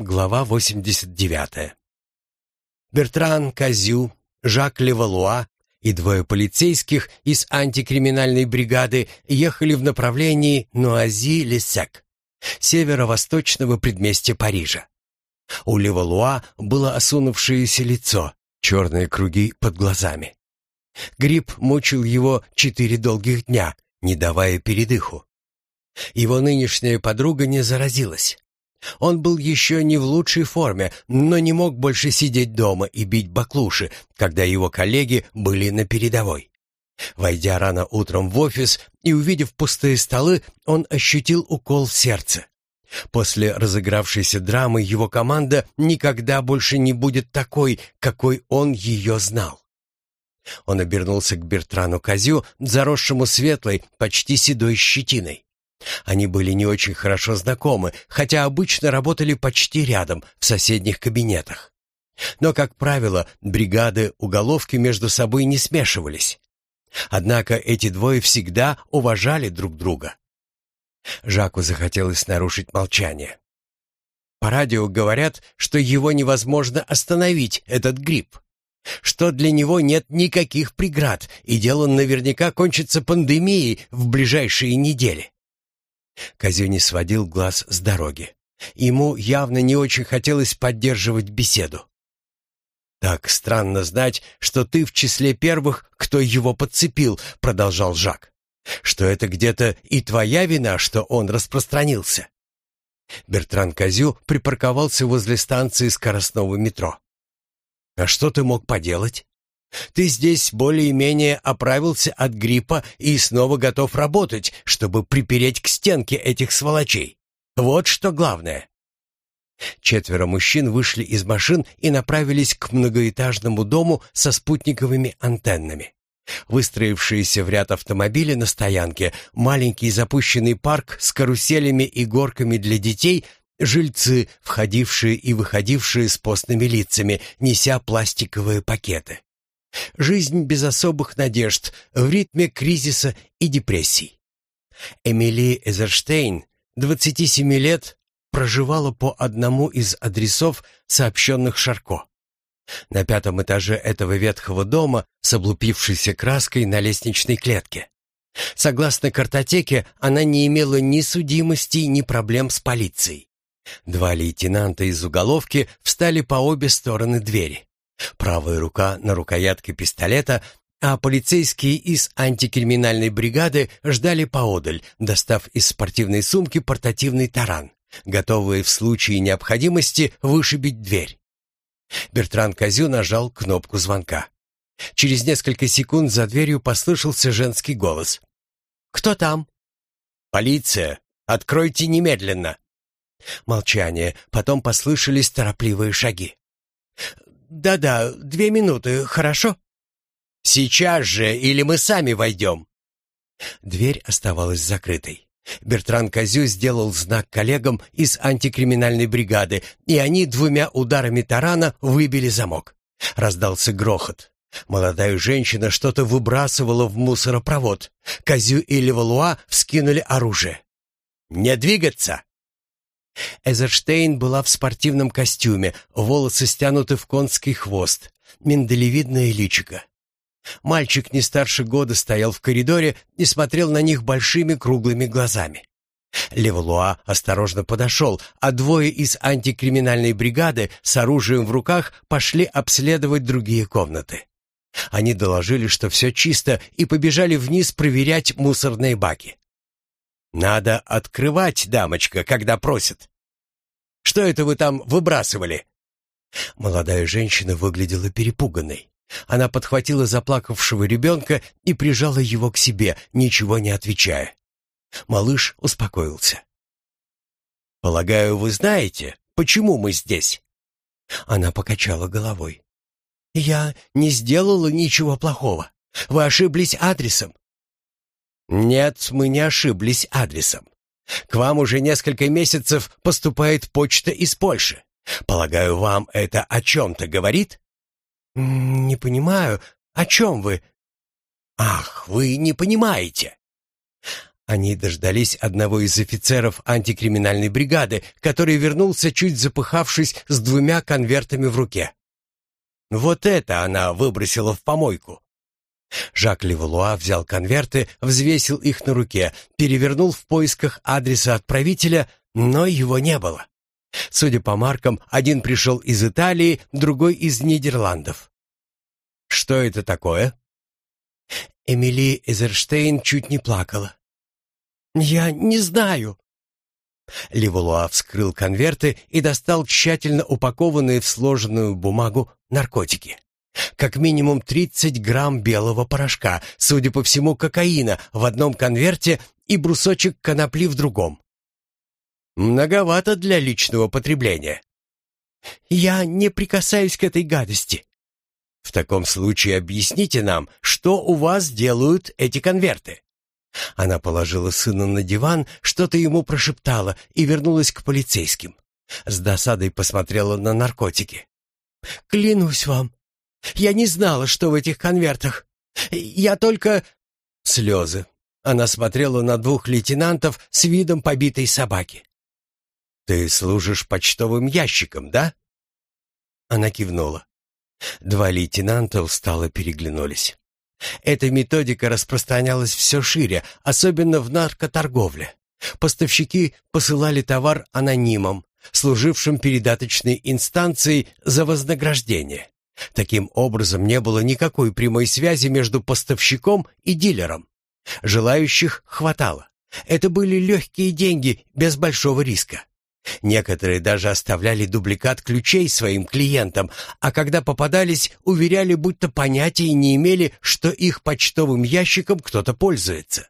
Глава 89. Бертран Казю, Жак Левалуа и двое полицейских из антикриминальной бригады ехали в направлении Нуази-Лесек, северо-восточного предместья Парижа. У Левалуа было осунувшееся лицо, черные круги под глазами. Грипп мучил его четыре долгих дня, не давая передыху. Его нынешняя подруга не заразилась. Он был еще не в лучшей форме, но не мог больше сидеть дома и бить баклуши, когда его коллеги были на передовой. Войдя рано утром в офис и увидев пустые столы, он ощутил укол в сердце. После разыгравшейся драмы его команда никогда больше не будет такой, какой он ее знал. Он обернулся к Бертрану Козю, заросшему светлой, почти седой щетиной. Они были не очень хорошо знакомы, хотя обычно работали почти рядом, в соседних кабинетах. Но, как правило, бригады уголовки между собой не смешивались. Однако эти двое всегда уважали друг друга. Жаку захотелось нарушить молчание. По радио говорят, что его невозможно остановить, этот грипп. Что для него нет никаких преград, и дело наверняка кончится пандемией в ближайшие недели. Козю не сводил глаз с дороги. Ему явно не очень хотелось поддерживать беседу. «Так странно знать, что ты в числе первых, кто его подцепил», — продолжал Жак. «Что это где-то и твоя вина, что он распространился». Бертран Козю припарковался возле станции скоростного метро. «А что ты мог поделать?» Ты здесь более-менее оправился от гриппа и снова готов работать, чтобы припереть к стенке этих сволочей. Вот что главное. Четверо мужчин вышли из машин и направились к многоэтажному дому со спутниковыми антеннами. Выстроившиеся в ряд автомобили на стоянке, маленький запущенный парк с каруселями и горками для детей, жильцы, входившие и выходившие с постными лицами, неся пластиковые пакеты. Жизнь без особых надежд, в ритме кризиса и депрессий. Эмили Эзерштейн, 27 лет, проживала по одному из адресов, сообщенных Шарко. На пятом этаже этого ветхого дома с облупившейся краской на лестничной клетке. Согласно картотеке, она не имела ни судимости, ни проблем с полицией. Два лейтенанта из уголовки встали по обе стороны двери. Правая рука на рукоятке пистолета, а полицейские из антикриминальной бригады ждали поодаль, достав из спортивной сумки портативный таран, готовые в случае необходимости вышибить дверь. Бертран Козю нажал кнопку звонка. Через несколько секунд за дверью послышался женский голос. «Кто там?» «Полиция! Откройте немедленно!» Молчание, потом послышались торопливые шаги. «Да-да, две минуты, хорошо?» «Сейчас же, или мы сами войдем!» Дверь оставалась закрытой. Бертран Козю сделал знак коллегам из антикриминальной бригады, и они двумя ударами тарана выбили замок. Раздался грохот. Молодая женщина что-то выбрасывала в мусоропровод. Козю и Левалуа вскинули оружие. «Не двигаться!» Эзерштейн была в спортивном костюме, волосы стянуты в конский хвост, миндалевидное личико. Мальчик не старше года стоял в коридоре и смотрел на них большими круглыми глазами. Левалуа осторожно подошел, а двое из антикриминальной бригады с оружием в руках пошли обследовать другие комнаты. Они доложили, что все чисто, и побежали вниз проверять мусорные баки. Надо открывать, дамочка, когда просят. Что это вы там выбрасывали? Молодая женщина выглядела перепуганной. Она подхватила заплакавшего ребенка и прижала его к себе, ничего не отвечая. Малыш успокоился. «Полагаю, вы знаете, почему мы здесь?» Она покачала головой. «Я не сделала ничего плохого. Вы ошиблись адресом. «Нет, мы не ошиблись адресом. К вам уже несколько месяцев поступает почта из Польши. Полагаю, вам это о чем-то говорит?» «Не понимаю, о чем вы?» «Ах, вы не понимаете!» Они дождались одного из офицеров антикриминальной бригады, который вернулся, чуть запыхавшись, с двумя конвертами в руке. Вот это она выбросила в помойку. Жак Левалуа взял конверты, взвесил их на руке, перевернул в поисках адреса отправителя, но его не было. Судя по маркам, один пришел из Италии, другой из Нидерландов. Что это такое? Эмили Эзерштейн чуть не плакала. «Я не знаю». Левуа вскрыл конверты и достал тщательно упакованные в сложенную бумагу наркотики. Как минимум 30 грамм белого порошка, судя по всему, кокаина в одном конверте и брусочек конопли в другом. Многовато для личного потребления. Я не прикасаюсь к этой гадости. В таком случае объясните нам, что у вас делают эти конверты. Она положила сына на диван, что-то ему прошептала и вернулась к полицейским. С досадой посмотрела на наркотики. «Клянусь вам, я не знала, что в этих конвертах. Я только...» Слезы. Она смотрела на двух лейтенантов с видом побитой собаки. «Ты служишь почтовым ящиком, да?» Она кивнула. Два лейтенанта устало переглянулись. Эта методика распространялась все шире, особенно в наркоторговле. Поставщики посылали товар анонимам, служившим передаточной инстанцией за вознаграждение. Таким образом, не было никакой прямой связи между поставщиком и дилером. Желающих хватало. Это были легкие деньги без большого риска. Некоторые даже оставляли дубликат ключей своим клиентам, а когда попадались, уверяли, будто понятия не имели, что их почтовым ящиком кто-то пользуется.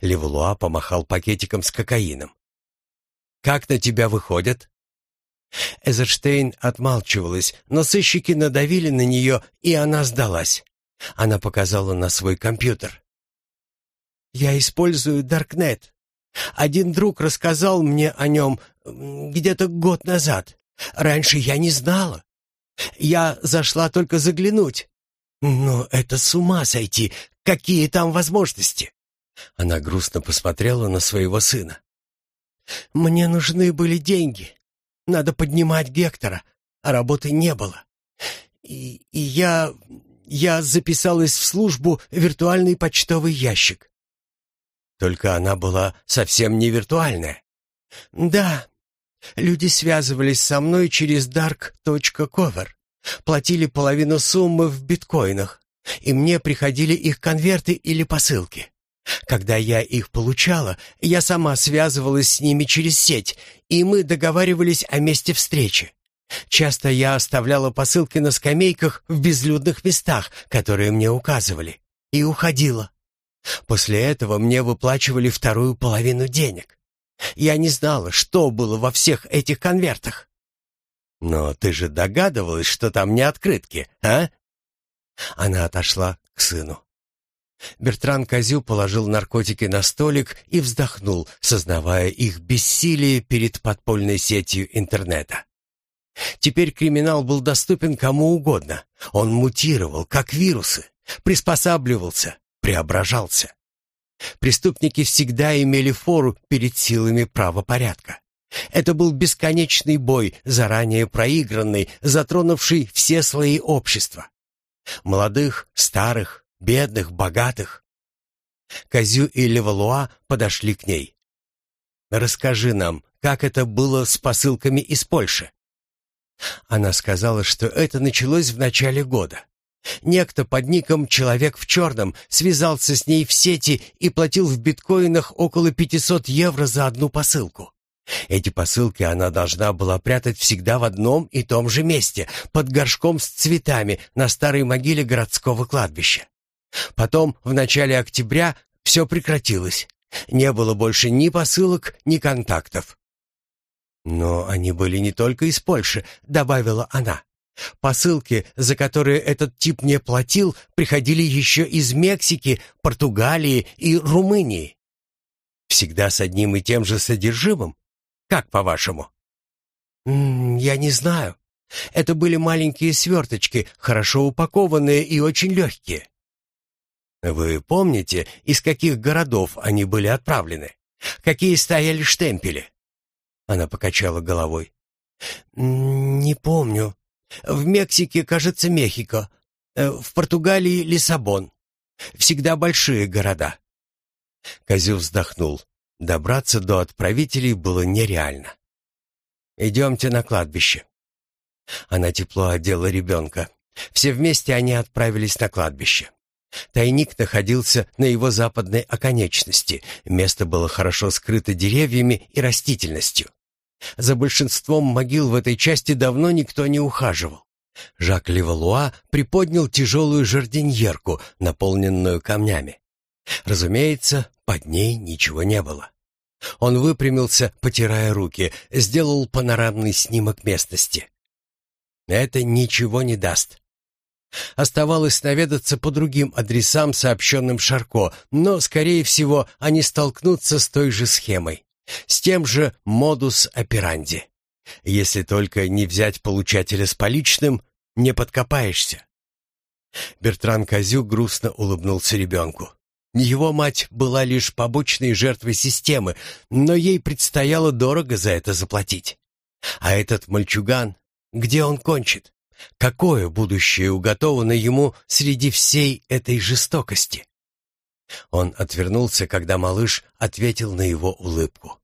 Левуа помахал пакетиком с кокаином. «Как на тебя выходят?» Эзерштейн отмалчивалась, но сыщики надавили на нее, и она сдалась. Она показала на свой компьютер. «Я использую Даркнет. Один друг рассказал мне о нем где-то год назад. Раньше я не знала. Я зашла только заглянуть. Но это с ума сойти. Какие там возможности?» Она грустно посмотрела на своего сына. «Мне нужны были деньги. Надо поднимать Гектора, а работы не было. И, и я... я записалась в службу виртуальный почтовый ящик. Только она была совсем не виртуальная. Да, люди связывались со мной через dark.cover, платили половину суммы в биткоинах, и мне приходили их конверты или посылки. Когда я их получала, я сама связывалась с ними через сеть, и мы договаривались о месте встречи. Часто я оставляла посылки на скамейках в безлюдных местах, которые мне указывали, и уходила. После этого мне выплачивали вторую половину денег. Я не знала, что было во всех этих конвертах. Но ты же догадывалась, что там не открытки, а? Она отошла к сыну. Бертран Козю положил наркотики на столик и вздохнул, сознавая их бессилие перед подпольной сетью интернета. Теперь криминал был доступен кому угодно. Он мутировал, как вирусы, приспосабливался, преображался. Преступники всегда имели фору перед силами правопорядка. Это был бесконечный бой, заранее проигранный, затронувший все слои общества. Молодых, старых, бедных, богатых. Козю и Левалуа подошли к ней. «Расскажи нам, как это было с посылками из Польши?» Она сказала, что это началось в начале года. Некто под ником «Человек в черном» связался с ней в сети и платил в биткоинах около 500 евро за одну посылку. Эти посылки она должна была прятать всегда в одном и том же месте, под горшком с цветами на старой могиле городского кладбища. Потом, в начале октября, все прекратилось. Не было больше ни посылок, ни контактов. «Но они были не только из Польши», — добавила она. «Посылки, за которые этот тип не платил, приходили еще из Мексики, Португалии и Румынии. Всегда с одним и тем же содержимым? Как по-вашему?» «Я не знаю. Это были маленькие сверточки, хорошо упакованные и очень легкие. Вы помните, из каких городов они были отправлены? Какие стояли штемпели?» Она покачала головой. «Не помню. В Мексике, кажется, Мехико. Э, в Португалии Лиссабон. Всегда большие города». Козю вздохнул. Добраться до отправителей было нереально. «Идемте на кладбище». Она тепло одела ребенка. Все вместе они отправились на кладбище. Тайник находился на его западной оконечности. Место было хорошо скрыто деревьями и растительностью. За большинством могил в этой части давно никто не ухаживал. Жак Левалуа приподнял тяжелую жардиньерку, наполненную камнями. Разумеется, под ней ничего не было. Он выпрямился, потирая руки, сделал панорамный снимок местности. Это ничего не даст. Оставалось наведаться по другим адресам, сообщенным Шарко, но, скорее всего, они столкнутся с той же схемой, с тем же модус операнди. Если только не взять получателя с поличным, не подкопаешься. Бертран Козю грустно улыбнулся ребенку. Его мать была лишь побочной жертвой системы, но ей предстояло дорого за это заплатить. А этот мальчуган, где он кончит? Какое будущее уготовано ему среди всей этой жестокости? Он отвернулся, когда малыш ответил на его улыбку.